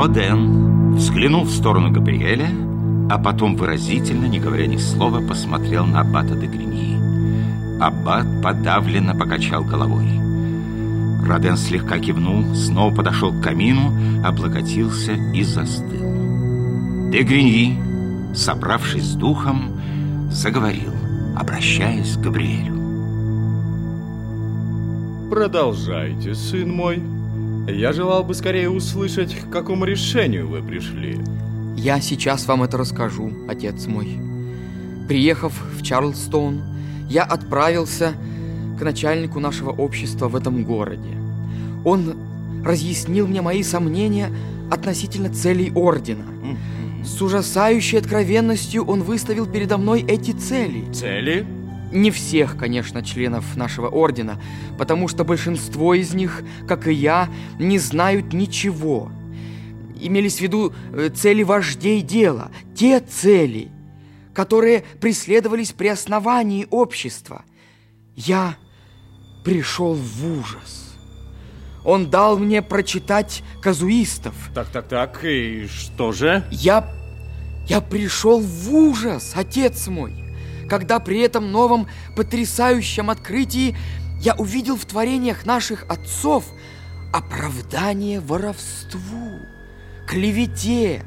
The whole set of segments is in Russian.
Роден взглянул в сторону Габриэля, а потом выразительно, не говоря ни слова, посмотрел на аббата де Гриньи. Аббат подавленно покачал головой. Роден слегка кивнул, снова подошел к камину, облокотился и застыл. Де Гриньи, собравшись с духом, заговорил, обращаясь к Габриэлю. Продолжайте, сын мой. Я желал бы скорее услышать, к какому решению вы пришли. Я сейчас вам это расскажу, отец мой. Приехав в Чарльстоун, я отправился к начальнику нашего общества в этом городе. Он разъяснил мне мои сомнения относительно целей ордена. С ужасающей откровенностью он выставил передо мной эти цели. Цели? Не всех, конечно, членов нашего ордена, потому что большинство из них, как и я, не знают ничего. Имелись в виду э, цели вождей дела, те цели, которые преследовались при основании общества. Я пришел в ужас. Он дал мне прочитать казуистов. Так, так, так, и что же? Я, я пришел в ужас, отец мой когда при этом новом потрясающем открытии я увидел в творениях наших отцов оправдание воровству, клевете,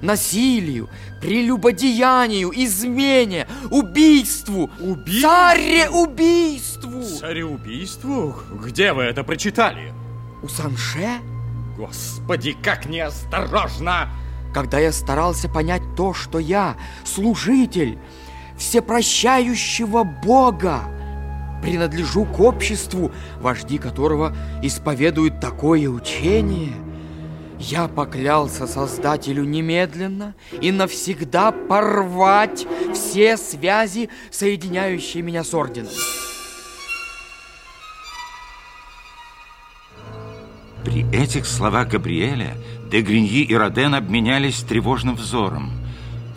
насилию, прелюбодеянию, измене, убийству, Уби... цареубийству. Цареубийству? Где вы это прочитали? У Санше? Господи, как неосторожно! Когда я старался понять то, что я, служитель, всепрощающего Бога. Принадлежу к обществу, вожди которого исповедуют такое учение. Я поклялся Создателю немедленно и навсегда порвать все связи, соединяющие меня с Орденом. При этих словах Габриэля Дегриньи и Роден обменялись тревожным взором.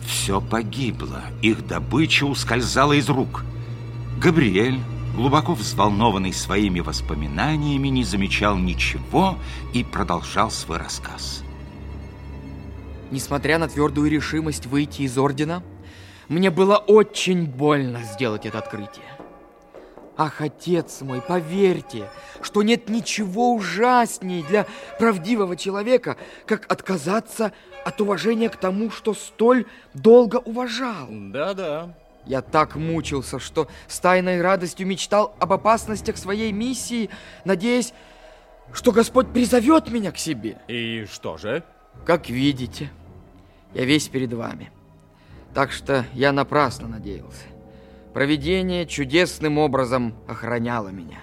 Все погибло, их добыча ускользала из рук. Габриэль, глубоко взволнованный своими воспоминаниями, не замечал ничего и продолжал свой рассказ. Несмотря на твердую решимость выйти из Ордена, мне было очень больно сделать это открытие. Ах, отец мой, поверьте, что нет ничего ужаснее для правдивого человека, как отказаться от уважения к тому, что столь долго уважал. Да-да. Я так мучился, что с тайной радостью мечтал об опасностях своей миссии, надеясь, что Господь призовет меня к себе. И что же? Как видите, я весь перед вами. Так что я напрасно надеялся. Провидение чудесным образом охраняло меня.